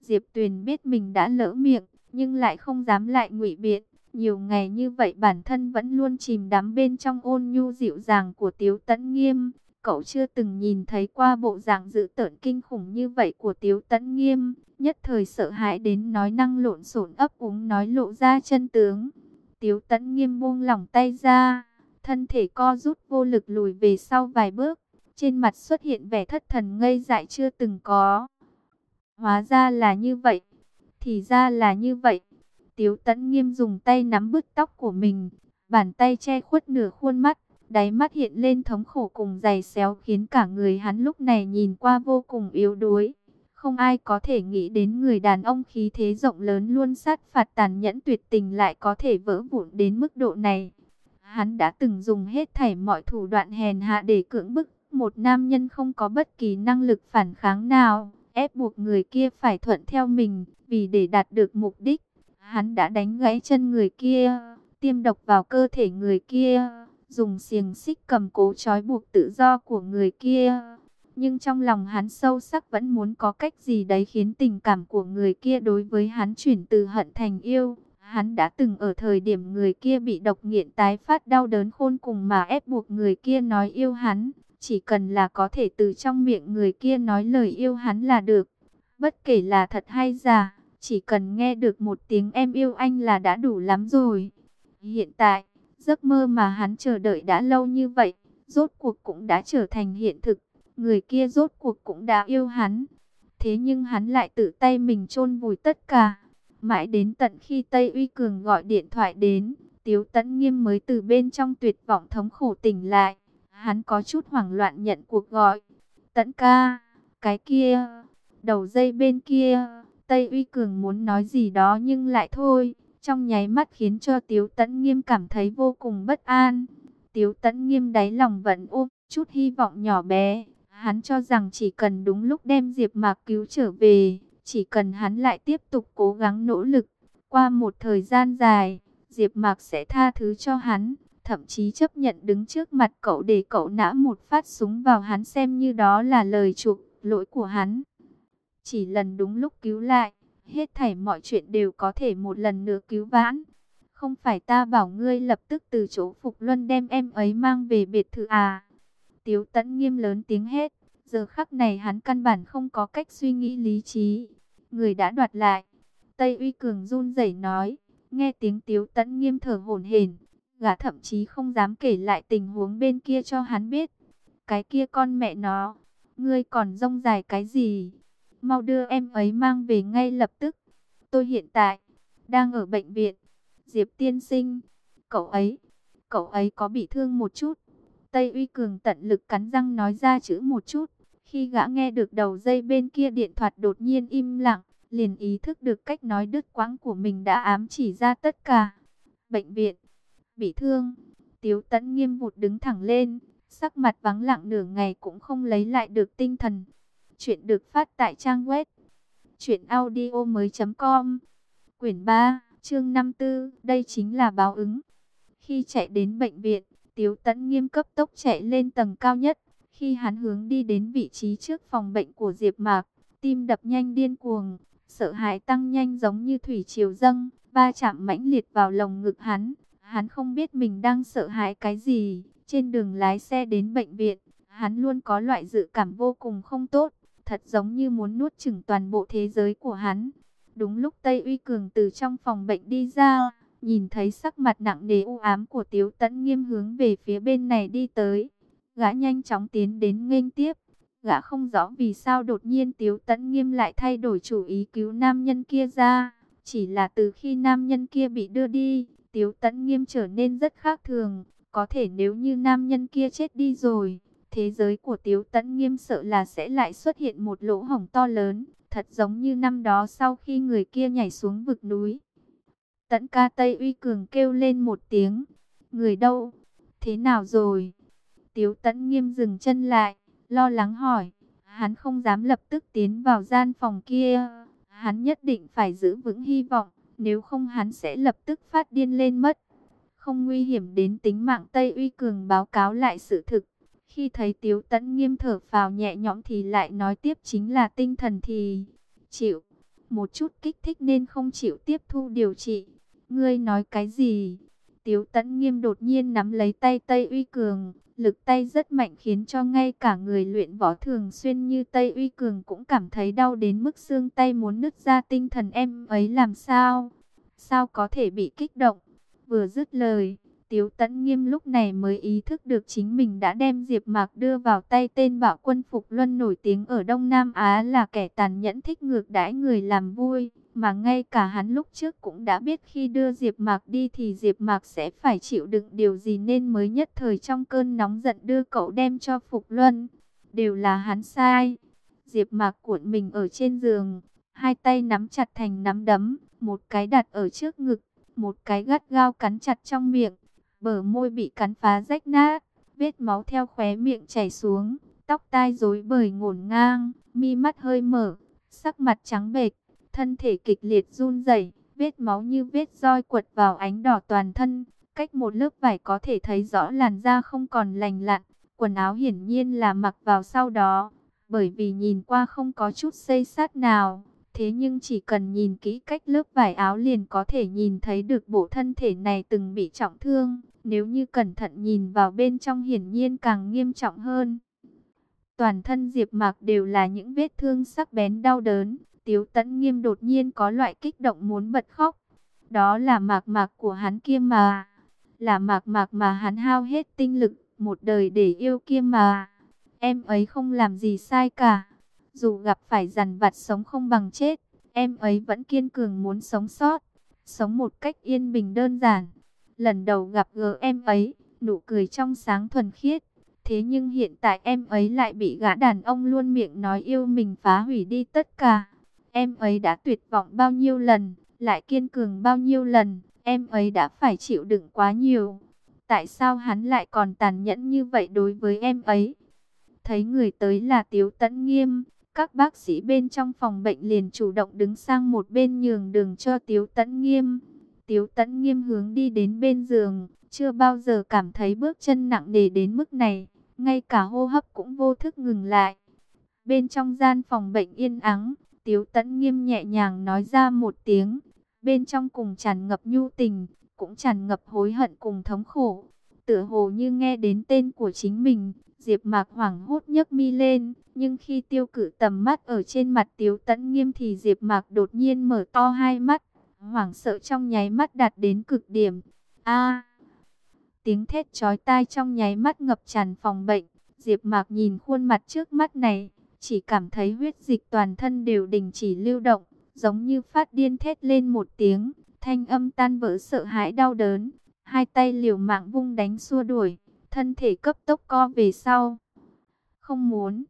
Diệp Tuyền biết mình đã lỡ miệng, nhưng lại không dám lại ngụy biện. Nhiều ngày như vậy bản thân vẫn luôn chìm đắm bên trong ôn nhu dịu dàng của Tiếu Tấn Nghiêm. Cậu chưa từng nhìn thấy qua bộ dạng dự tợn kinh khủng như vậy của Tiếu Tấn Nghiêm. Nhất thời sợ hãi đến nói năng lộn xộn ấp úng nói lộ ra chân tướng. Tiếu Tấn Nghiêm buông lỏng tay ra, thân thể co rút vô lực lùi về sau vài bước. Trên mặt xuất hiện vẻ thất thần ngây dại chưa từng có. Hóa ra là như vậy. Thì ra là như vậy. Tiếu tẫn nghiêm dùng tay nắm bứt tóc của mình, bàn tay che khuất nửa khuôn mắt, đáy mắt hiện lên thống khổ cùng dày xéo khiến cả người hắn lúc này nhìn qua vô cùng yếu đuối. Không ai có thể nghĩ đến người đàn ông khí thế rộng lớn luôn sát phạt tàn nhẫn tuyệt tình lại có thể vỡ vụn đến mức độ này. Hắn đã từng dùng hết thảy mọi thủ đoạn hèn hạ để cưỡng bức một nam nhân không có bất kỳ năng lực phản kháng nào, ép buộc người kia phải thuận theo mình, vì để đạt được mục đích. Hắn đã đánh gãy chân người kia, tiêm độc vào cơ thể người kia, dùng xiềng xích cầm cố trói buộc tự do của người kia. Nhưng trong lòng hắn sâu sắc vẫn muốn có cách gì đấy khiến tình cảm của người kia đối với hắn chuyển từ hận thành yêu. Hắn đã từng ở thời điểm người kia bị độc nghiện tái phát đau đớn khôn cùng mà ép buộc người kia nói yêu hắn. Chỉ cần là có thể từ trong miệng người kia nói lời yêu hắn là được. Bất kể là thật hay giả. Chỉ cần nghe được một tiếng em yêu anh là đã đủ lắm rồi. Hiện tại, Giấc mơ mà hắn chờ đợi đã lâu như vậy, rốt cuộc cũng đã trở thành hiện thực. Người kia rốt cuộc cũng đã yêu hắn. Thế nhưng hắn lại tự tay mình chôn vùi tất cả. Mãi đến tận khi Tây Uy Cường gọi điện thoại đến, Tiếu Tấn Nghiêm mới từ bên trong tuyệt vọng thống khổ tỉnh lại. Hắn có chút hoảng loạn nhận cuộc gọi. Tấn ca, cái kia, đầu dây bên kia, Tây Uy Cường muốn nói gì đó nhưng lại thôi. Trong nháy mắt khiến cho Tiếu Tấn Nghiêm cảm thấy vô cùng bất an. Tiếu Tấn Nghiêm đáy lòng vẫn ôm chút hy vọng nhỏ bé. Hắn cho rằng chỉ cần đúng lúc đem Diệp Mạc cứu trở về, chỉ cần hắn lại tiếp tục cố gắng nỗ lực, qua một thời gian dài, Diệp Mạc sẽ tha thứ cho hắn, thậm chí chấp nhận đứng trước mặt cậu để cậu nã một phát súng vào hắn xem như đó là lời chuộc lỗi của hắn. Chỉ lần đúng lúc cứu lại, hết thảy mọi chuyện đều có thể một lần nữa cứu vãn. Không phải ta bảo ngươi lập tức từ chỗ Phục Luân đem em ấy mang về biệt thự à? Tiếu Tấn nghiêm lớn tiếng hét, giờ khắc này hắn căn bản không có cách suy nghĩ lý trí. Người đã đoạt lại. Tây Uy Cường run rẩy nói, nghe tiếng Tiếu Tấn nghiêm thở hổn hển, gã thậm chí không dám kể lại tình huống bên kia cho hắn biết. Cái kia con mẹ nó, ngươi còn rông dài cái gì? Mau đưa em ấy mang về ngay lập tức. Tôi hiện tại đang ở bệnh viện. Diệp tiên sinh, cậu ấy, cậu ấy có bị thương một chút. Tây Uy Cường tận lực cắn răng nói ra chữ một chút. Khi gã nghe được đầu dây bên kia điện thoại đột nhiên im lặng, liền ý thức được cách nói đứt quãng của mình đã ám chỉ ra tất cả. Bệnh viện, bị thương, Tiếu Tấn nghiêm vụt đứng thẳng lên, sắc mặt vắng lặng nửa ngày cũng không lấy lại được tinh thần. Chuyện được phát tại trang web truyệnaudiomoi.com. Quyển 3, chương 54, đây chính là báo ứng. Khi chạy đến bệnh viện, Tiếu Tấn nghiêm cấp tốc chạy lên tầng cao nhất. Khi hắn hướng đi đến vị trí trước phòng bệnh của Diệp Mạc, tim đập nhanh điên cuồng, sợ hãi tăng nhanh giống như thủy triều dâng, va chạm mãnh liệt vào lồng ngực hắn. Hắn không biết mình đang sợ hãi cái gì. Trên đường lái xe đến bệnh viện, hắn luôn có loại dự cảm vô cùng không tốt, thật giống như muốn nuốt chửng toàn bộ thế giới của hắn. Đúng lúc Tây Uy Cường từ trong phòng bệnh đi ra, nhìn thấy sắc mặt nặng nề u ám của Tiếu Tấn Nghiêm hướng về phía bên này đi tới. Gã nhanh chóng tiến đến nghênh tiếp. Gã không rõ vì sao đột nhiên Tiếu Tấn Nghiêm lại thay đổi chủ ý cứu nam nhân kia ra. Chỉ là từ khi nam nhân kia bị đưa đi, Tiếu Tấn Nghiêm trở nên rất khác thường. Có thể nếu như nam nhân kia chết đi rồi, thế giới của Tiếu Tấn Nghiêm sợ là sẽ lại xuất hiện một lỗ hổng to lớn, thật giống như năm đó sau khi người kia nhảy xuống vực núi. Tẫn ca Tây Uy Cường kêu lên một tiếng, người đâu, thế nào rồi? Tiếu tẫn Nghiêm dừng chân lại, lo lắng hỏi, hắn không dám lập tức tiến vào gian phòng kia, hắn nhất định phải giữ vững hy vọng, nếu không hắn sẽ lập tức phát điên lên mất không nguy hiểm đến tính mạng Tây Uy Cường báo cáo lại sự thực. Khi thấy Tiếu Tấn nghiêm thở vào nhẹ nhõm thì lại nói tiếp chính là tinh thần thì chịu. Một chút kích thích nên không chịu tiếp thu điều trị. Ngươi nói cái gì? Tiếu tẫn nghiêm đột nhiên nắm lấy tay Tây Uy Cường. Lực tay rất mạnh khiến cho ngay cả người luyện võ thường xuyên như Tây Uy Cường cũng cảm thấy đau đến mức xương tay muốn nứt ra tinh thần em ấy làm sao? Sao có thể bị kích động? Vừa dứt lời, Tiếu Tấn Nghiêm lúc này mới ý thức được chính mình đã đem Diệp Mạc đưa vào tay tên bạo quân Phục Luân nổi tiếng ở Đông Nam Á là kẻ tàn nhẫn thích ngược đãi người làm vui, mà ngay cả hắn lúc trước cũng đã biết khi đưa Diệp Mạc đi thì Diệp Mạc sẽ phải chịu đựng điều gì nên mới nhất thời trong cơn nóng giận đưa cậu đem cho Phục Luân. Đều là hắn sai. Diệp Mạc cuộn mình ở trên giường, hai tay nắm chặt thành nắm đấm, một cái đặt ở trước ngực một cái gắt gao cắn chặt trong miệng, bờ môi bị cắn phá rách nát, vết máu theo khóe miệng chảy xuống, tóc tai rối bời ngổn ngang, mi mắt hơi mở, sắc mặt trắng bệch, thân thể kịch liệt run rẩy, vết máu như vết roi quật vào ánh đỏ toàn thân, cách một lớp vải có thể thấy rõ làn da không còn lành lặn, quần áo hiển nhiên là mặc vào sau đó, bởi vì nhìn qua không có chút xây sát nào, Thế nhưng chỉ cần nhìn kỹ cách lớp vải áo liền có thể nhìn thấy được bộ thân thể này từng bị trọng thương. Nếu như cẩn thận nhìn vào bên trong hiển nhiên càng nghiêm trọng hơn. Toàn thân Diệp Mạc đều là những vết thương sắc bén đau đớn. Tiếu Tấn Nghiêm đột nhiên có loại kích động muốn bật khóc. Đó là Mạc Mạc của hắn kia mà. là mạc mạc mà hắn hao hết tinh lực, một đời để yêu kia mà. Em ấy không làm gì sai cả. Dù gặp phải dằn vặt sống không bằng chết, em ấy vẫn kiên cường muốn sống sót. Sống một cách yên bình đơn giản. Lần đầu gặp gỡ em ấy, nụ cười trong sáng thuần khiết. Thế nhưng hiện tại em ấy lại bị gã đàn ông luôn miệng nói yêu mình phá hủy đi tất cả. Em ấy đã tuyệt vọng bao nhiêu lần, lại kiên cường bao nhiêu lần, em ấy đã phải chịu đựng quá nhiều. Tại sao hắn lại còn tàn nhẫn như vậy đối với em ấy? Thấy người tới là Tiếu Tấn Nghiêm, các bác sĩ bên trong phòng bệnh liền chủ động đứng sang một bên nhường đường cho Tiếu Tấn Nghiêm. Tiếu Tấn Nghiêm hướng đi đến bên giường, chưa bao giờ cảm thấy bước chân nặng nề đến mức này, ngay cả hô hấp cũng vô thức ngừng lại. Bên trong gian phòng bệnh yên ắng, Tiếu Tấn Nghiêm nhẹ nhàng nói ra một tiếng, bên trong cùng tràn ngập nhu tình, cũng tràn ngập hối hận cùng thống khổ. Tựa hồ như nghe đến tên của chính mình, Diệp Mạc hoảng hốt nhấc mi lên, nhưng khi tiêu cử tầm mắt ở trên mặt Tiếu Tấn Nghiêm thì Diệp Mạc đột nhiên mở to hai mắt, hoảng sợ trong nháy mắt đạt đến cực điểm. A! tiếng thét chói tai trong nháy mắt ngập tràn phòng bệnh. Diệp Mạc nhìn khuôn mặt trước mắt này, chỉ cảm thấy huyết dịch toàn thân đều đình chỉ lưu động, giống như phát điên thét lên một tiếng, thanh âm tan vỡ sợ hãi đau đớn, hai tay liều mạng vung đánh xua đuổi, thân thể cấp tốc co về sau. Không muốn.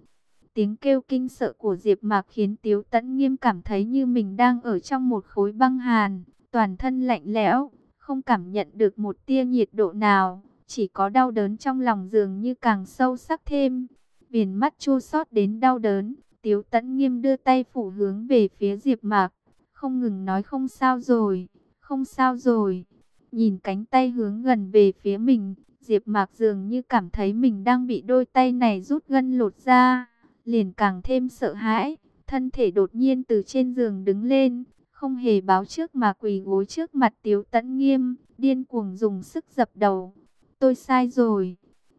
Tiếng kêu kinh sợ của Diệp Mạc khiến Tiếu Tấn Nghiêm cảm thấy như mình đang ở trong một khối băng hàn, toàn thân lạnh lẽo, không cảm nhận được một tia nhiệt độ nào, chỉ có đau đớn trong lòng dường như càng sâu sắc thêm. Viền mắt chua xót đến đau đớn, Tiếu Tấn Nghiêm đưa tay phủ hướng về phía Diệp Mạc, không ngừng nói không sao rồi, không sao rồi. Nhìn cánh tay hướng gần về phía mình, Diệp Mạc dường như cảm thấy mình đang bị đôi tay này rút gân lột ra, liền càng thêm sợ hãi, thân thể đột nhiên từ trên giường đứng lên, không hề báo trước mà quỳ gối trước mặt Tiếu Tấn Nghiêm, điên cuồng dùng sức dập đầu. Tôi sai rồi,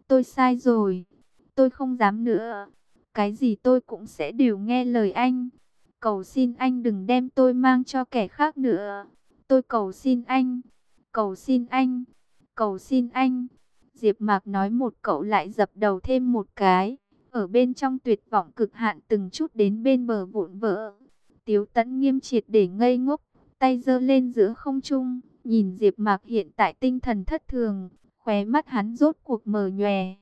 tôi sai rồi, tôi không dám nữa, cái gì tôi cũng sẽ đều nghe lời anh. Cầu xin anh đừng đem tôi mang cho kẻ khác nữa. Tôi cầu xin anh, cầu xin anh, cầu xin anh. Diệp Mạc nói một cậu lại dập đầu thêm một cái, ở bên trong tuyệt vọng cực hạn từng chút đến bên bờ vụn vỡ. Tiếu Tấn nghiêm triệt để ngây ngốc, tay giơ lên giữa không trung, nhìn Diệp Mạc hiện tại tinh thần thất thường, khóe mắt hắn rốt cuộc mờ nhòe.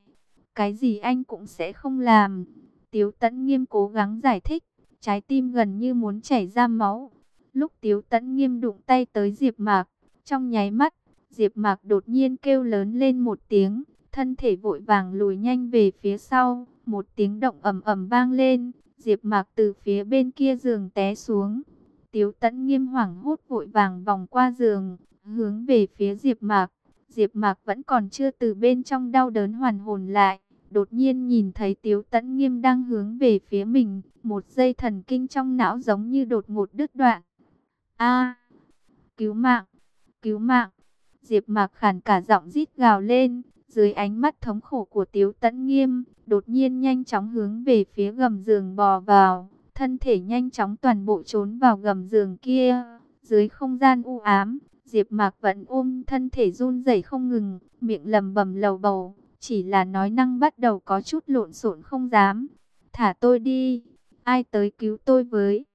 Cái gì anh cũng sẽ không làm. Tiếu Tấn nghiêm cố gắng giải thích, trái tim gần như muốn chảy ra máu. Lúc Tiếu Tấn nghiêm đụng tay tới Diệp Mạc, trong nháy mắt, Diệp Mạc đột nhiên kêu lớn lên một tiếng, thân thể vội vàng lùi nhanh về phía sau, một tiếng động ầm ầm vang lên, Diệp Mạc từ phía bên kia giường té xuống. Tiếu Tấn nghiêm hoảng hốt vội vàng vòng qua giường, hướng về phía Diệp Mạc. Diệp Mạc vẫn còn chưa từ bên trong đau đớn hoàn hồn lại, đột nhiên nhìn thấy Tiếu Tấn nghiêm đang hướng về phía mình, một dây thần kinh trong não giống như đột ngột đứt đoạn. A! cứu mạng! Cứu mạng! Diệp Mạc khàn cả giọng rít gào lên, dưới ánh mắt thống khổ của Tiếu Tấn Nghiêm, đột nhiên nhanh chóng hướng về phía gầm giường bò vào, thân thể nhanh chóng toàn bộ trốn vào gầm giường kia. Dưới không gian u ám, Diệp Mạc vẫn ôm thân thể run rẩy không ngừng, miệng lẩm bẩm lầu bầu, chỉ là nói năng bắt đầu có chút lộn xộn không dám. "Thả tôi đi, ai tới cứu tôi với?"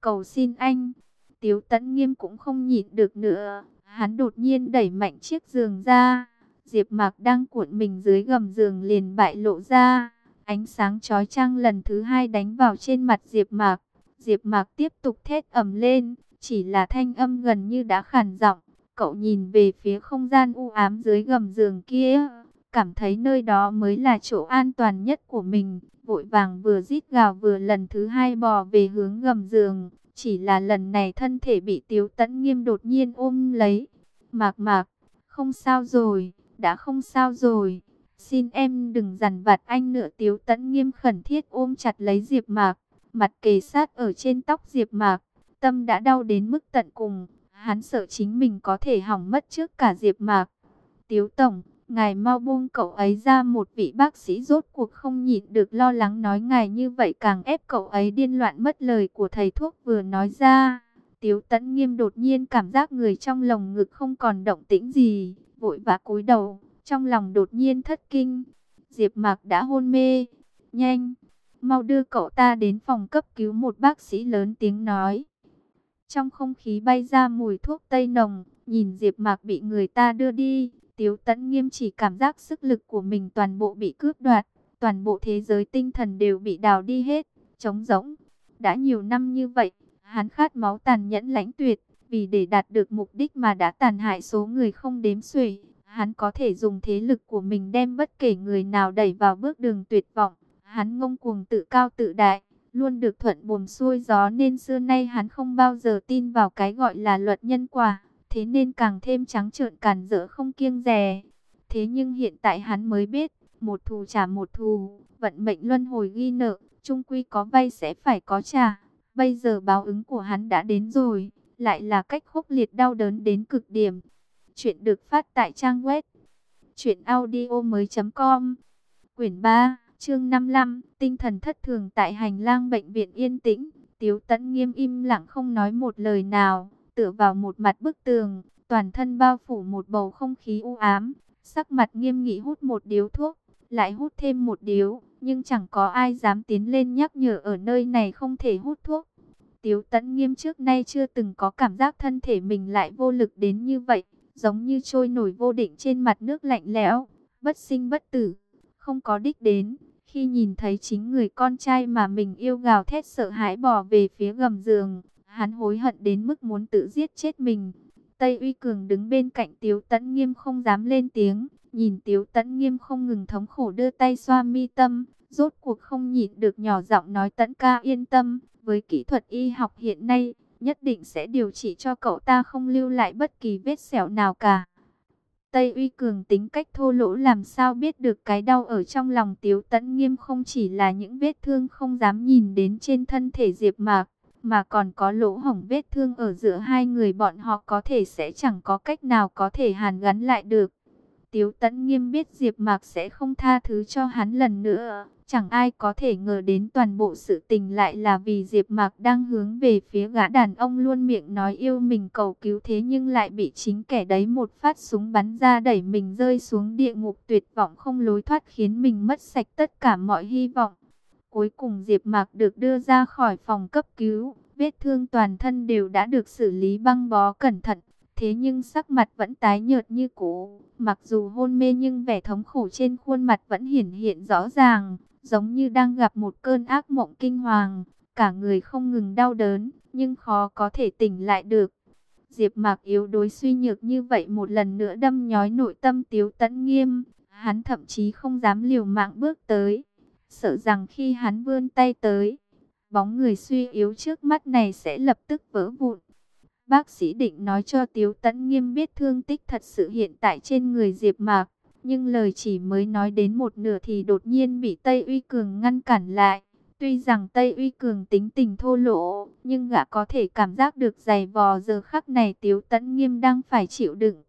"Cầu xin anh." Tiếu Tấn Nghiêm cũng không nhịn được nữa, hắn đột nhiên đẩy mạnh chiếc giường ra Diệp Mạc đang cuộn mình dưới gầm giường liền bại lộ ra. Ánh sáng chói chang lần thứ hai đánh vào trên mặt Diệp Mạc. Diệp Mạc tiếp tục thét ầm lên, chỉ là thanh âm gần như đã khàn giọng. Cậu nhìn về phía không gian u ám dưới gầm giường kia, cảm thấy nơi đó mới là chỗ an toàn nhất của mình, vội vàng vừa rít gào vừa lần thứ hai bò về hướng gầm giường, chỉ là lần này thân thể bị Tiếu Tấn Nghiêm đột nhiên ôm lấy. Mạc Mạc, không sao rồi đã không sao rồi. Xin em đừng dằn vặt anh nữa Tiếu Tấn nghiêm khẩn thiết ôm chặt lấy Diệp Mạc, mặt kề sát ở trên tóc Diệp Mạc, tâm đã đau đến mức tận cùng, hắn sợ chính mình có thể hỏng mất trước cả Diệp Mạc. Tiếu Tổng, ngài mau buông cậu ấy ra một vị bác sĩ rốt cuộc không nhịn được lo lắng nói ngài như vậy càng ép cậu ấy điên loạn mất lời của thầy thuốc vừa nói ra. Tiếu Tấn nghiêm đột nhiên cảm giác người trong lồng ngực không còn động tĩnh gì, vội vã cúi đầu, trong lòng đột nhiên thất kinh. Diệp Mạc đã hôn mê. Nhanh, mau đưa cậu ta đến phòng cấp cứu một bác sĩ lớn tiếng nói. Trong không khí bay ra mùi thuốc tây nồng, nhìn Diệp Mạc bị người ta đưa đi, Tiếu Tấn Nghiêm chỉ cảm giác sức lực của mình toàn bộ bị cướp đoạt, toàn bộ thế giới tinh thần đều bị đào đi hết, trống rỗng. Đã nhiều năm như vậy, hắn khát máu tàn nhẫn lãnh tuyệt, vì để đạt được mục đích mà đã tàn hại số người không đếm xuể. Hắn có thể dùng thế lực của mình đem bất kể người nào đẩy vào bước đường tuyệt vọng. Hắn ngông cuồng tự cao tự đại, luôn được thuận buồm xuôi gió nên xưa nay hắn không bao giờ tin vào cái gọi là luật nhân quả. Thế nên càng thêm trắng trợn càn rỡ không kiêng dè. Thế nhưng hiện tại hắn mới biết, một thù trả một thù, vận mệnh luân hồi ghi nợ, trung quy có vay sẽ phải có trả. Bây giờ báo ứng của hắn đã đến rồi, lại là cách khốc liệt đau đớn đến cực điểm. Chuyện được phát tại trang web truyệnaudiomoi.com. Quyển 3, chương 55, tinh thần thất thường tại hành lang bệnh viện yên tĩnh, Tiếu Tấn Nghiêm im lặng không nói một lời nào, tựa vào một mặt bức tường, toàn thân bao phủ một bầu không khí u ám, sắc mặt nghiêm nghị hút một điếu thuốc, lại hút thêm một điếu, nhưng chẳng có ai dám tiến lên nhắc nhở ở nơi này không thể hút thuốc. Tiếu Tấn Nghiêm trước nay chưa từng có cảm giác thân thể mình lại vô lực đến như vậy, giống như trôi nổi vô định trên mặt nước lạnh lẽo, bất sinh bất tử, không có đích đến. Khi nhìn thấy chính người con trai mà mình yêu gào thét sợ hãi bỏ về phía gầm giường, hắn hối hận đến mức muốn tự giết chết mình. Tây Uy Cường đứng bên cạnh Tiếu Tấn Nghiêm không dám lên tiếng, nhìn Tiếu Tấn Nghiêm không ngừng thống khổ đưa tay xoa mi tâm, rốt cuộc không nhịn được nhỏ giọng nói Tấn ca yên tâm, với kỹ thuật y học hiện nay, nhất định sẽ điều trị cho cậu ta không lưu lại bất kỳ vết sẹo nào cả. Tây Uy Cường tính cách thô lỗ làm sao biết được cái đau ở trong lòng Tiếu Tấn Nghiêm không chỉ là những vết thương không dám nhìn đến trên thân thể Diệp Mạc, mà còn có lỗ hổng vết thương ở giữa hai người bọn họ có thể sẽ chẳng có cách nào có thể hàn gắn lại được. Tiếu Tấn Nghiêm biết Diệp Mạc sẽ không tha thứ cho hắn lần nữa, chẳng ai có thể ngờ đến toàn bộ sự tình lại là vì Diệp Mạc đang hướng về phía gã đàn ông luôn miệng nói yêu mình cầu cứu thế nhưng lại bị chính kẻ đấy một phát súng bắn ra đẩy mình rơi xuống địa ngục. Tuyệt vọng không lối thoát khiến mình mất sạch tất cả mọi hy vọng. Cuối cùng Diệp Mạc được đưa ra khỏi phòng cấp cứu, vết thương toàn thân đều đã được xử lý băng bó cẩn thận, thế nhưng sắc mặt vẫn tái nhợt như cũ, mặc dù hôn mê nhưng vẻ thống khổ trên khuôn mặt vẫn hiển hiện rõ ràng, giống như đang gặp một cơn ác mộng kinh hoàng, cả người không ngừng đau đớn, nhưng khó có thể tỉnh lại được. Diệp Mạc yếu đuối suy nhược như vậy một lần nữa đâm nhói nội tâm Tiếu Tấn Nghiêm, hắn thậm chí không dám liều mạng bước tới, sợ rằng khi hắn vươn tay tới, bóng người suy yếu trước mắt này sẽ lập tức vỡ vụn. Bác sĩ định nói cho Tiếu Tấn Nghiêm biết thương tích thật sự hiện tại trên người Diệp Mạc, nhưng lời chỉ mới nói đến một nửa thì đột nhiên bị Tây Uy Cường ngăn cản lại. Tuy rằng Tây Uy Cường tính tình thô lỗ, nhưng gã có thể cảm giác được dày vò giờ khắc này Tiếu Tấn Nghiêm đang phải chịu đựng.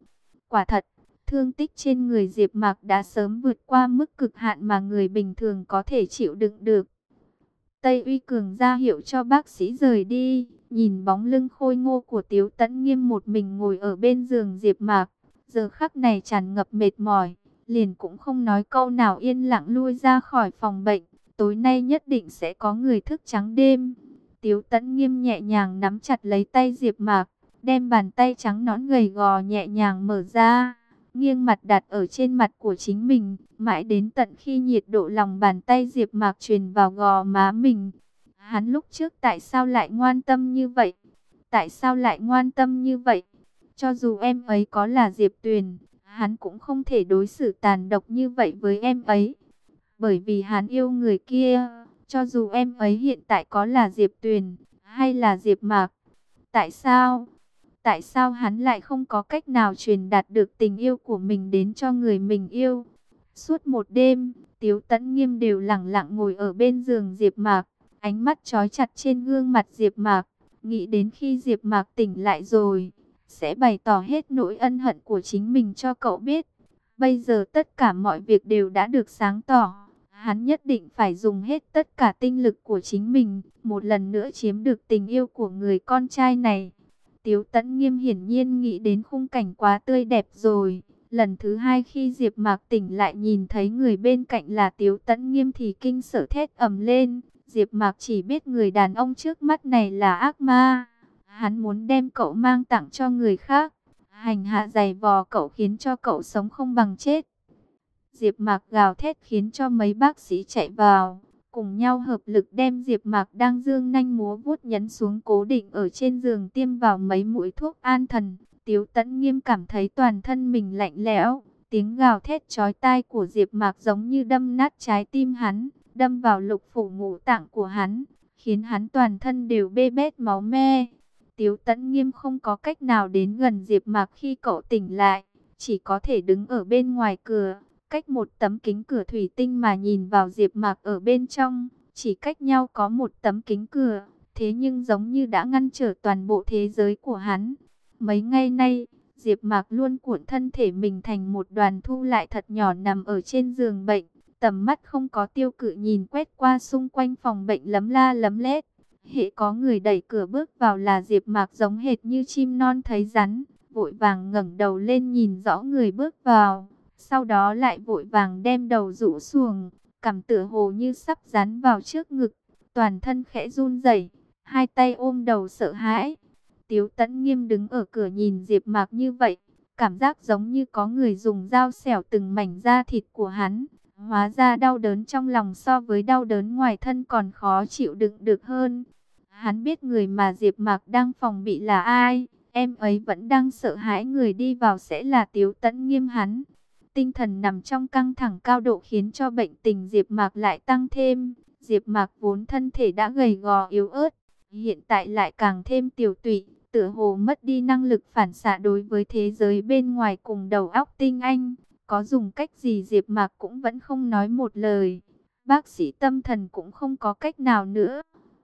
Quả thật, thương tích trên người Diệp Mạc đã sớm vượt qua mức cực hạn mà người bình thường có thể chịu đựng được. Tây Uy Cường ra hiệu cho bác sĩ rời đi, nhìn bóng lưng khôi ngô của Tiếu Tấn Nghiêm một mình ngồi ở bên giường Diệp Mạc, giờ khắc này tràn ngập mệt mỏi, liền cũng không nói câu nào yên lặng lui ra khỏi phòng bệnh, tối nay nhất định sẽ có người thức trắng đêm. Tiếu Tấn Nghiêm nhẹ nhàng nắm chặt lấy tay Diệp Mạc, đem bàn tay trắng nõn gầy gò nhẹ nhàng mở ra, nghiêng mặt đặt ở trên mặt của chính mình, mãi đến tận khi nhiệt độ lòng bàn tay Diệp Mạc truyền vào gò má mình. Hắn lúc trước tại sao lại ngoan tâm như vậy? Tại sao lại ngoan tâm như vậy? Cho dù em ấy có là Diệp Tuyền, hắn cũng không thể đối xử tàn độc như vậy với em ấy. Bởi vì hắn yêu người kia, cho dù em ấy hiện tại có là Diệp Tuyền hay là Diệp Mạc. Tại sao? Tại sao hắn lại không có cách nào truyền đạt được tình yêu của mình đến cho người mình yêu? Suốt một đêm, Tiếu Tấn Nghiêm đều lặng lặng ngồi ở bên giường Diệp Mạc, ánh mắt trói chặt trên gương mặt Diệp Mạc, nghĩ đến khi Diệp Mạc tỉnh lại rồi, sẽ bày tỏ hết nỗi ân hận của chính mình cho cậu biết. Bây giờ tất cả mọi việc đều đã được sáng tỏ, hắn nhất định phải dùng hết tất cả tinh lực của chính mình, một lần nữa chiếm được tình yêu của người con trai này. Tiếu Tấn Nghiêm hiển nhiên nghĩ đến khung cảnh quá tươi đẹp rồi, Lần thứ hai khi Diệp Mạc tỉnh lại nhìn thấy người bên cạnh là Tiếu Tấn Nghiêm thì kinh sợ thét ầm lên. Diệp Mạc chỉ biết người đàn ông trước mắt này là ác ma. Hắn muốn đem cậu mang tặng cho người khác. Hành hạ dày vò cậu khiến cho cậu sống không bằng chết. Diệp Mạc gào thét khiến cho mấy bác sĩ chạy vào, cùng nhau hợp lực đem Diệp Mạc đang dương nhanh múa vuốt nhấn xuống cố định ở trên giường tiêm vào mấy mũi thuốc an thần. Tiếu Tấn Nghiêm cảm thấy toàn thân mình lạnh lẽo, tiếng gào thét chói tai của Diệp Mạc giống như đâm nát trái tim hắn, đâm vào lục phủ ngũ tạng của hắn, khiến hắn toàn thân đều bê bết máu me. Tiếu Tẫn Nghiêm không có cách nào đến gần Diệp Mạc khi cậu tỉnh lại, chỉ có thể đứng ở bên ngoài cửa, cách một tấm kính cửa thủy tinh mà nhìn vào Diệp Mạc ở bên trong, chỉ cách nhau có một tấm kính cửa, thế nhưng giống như đã ngăn trở toàn bộ thế giới của hắn. Mấy ngày nay, Diệp Mạc luôn cuộn thân thể mình thành một đoàn thu lại thật nhỏ nằm ở trên giường bệnh, tầm mắt không có tiêu cự nhìn quét qua xung quanh phòng bệnh lấm la lấm lét. Hệ có người đẩy cửa bước vào là Diệp Mạc giống hệt như chim non thấy rắn, vội vàng ngẩng đầu lên nhìn rõ người bước vào, sau đó lại vội vàng đem đầu rũ xuống, cằm tựa hồ như sắp dán vào trước ngực, toàn thân khẽ run rẩy, hai tay ôm đầu sợ hãi. Tiếu Tấn Nghiêm đứng ở cửa nhìn Diệp Mạc như vậy, cảm giác giống như có người dùng dao xẻo từng mảnh da thịt của hắn. Hóa ra đau đớn trong lòng so với đau đớn ngoài thân còn khó chịu đựng được hơn. Hắn biết người mà Diệp Mạc đang phòng bị là ai, em ấy vẫn đang sợ hãi người đi vào sẽ là Tiếu Tấn Nghiêm hắn. Tinh thần nằm trong căng thẳng cao độ khiến cho bệnh tình Diệp Mạc lại tăng thêm. Diệp Mạc vốn thân thể đã gầy gò yếu ớt, hiện tại lại càng thêm tiểu tụy, tựa hồ mất đi năng lực phản xạ đối với thế giới bên ngoài cùng đầu óc tinh anh. Có dùng cách gì Diệp Mạc cũng vẫn không nói một lời. Bác sĩ tâm thần cũng không có cách nào nữa.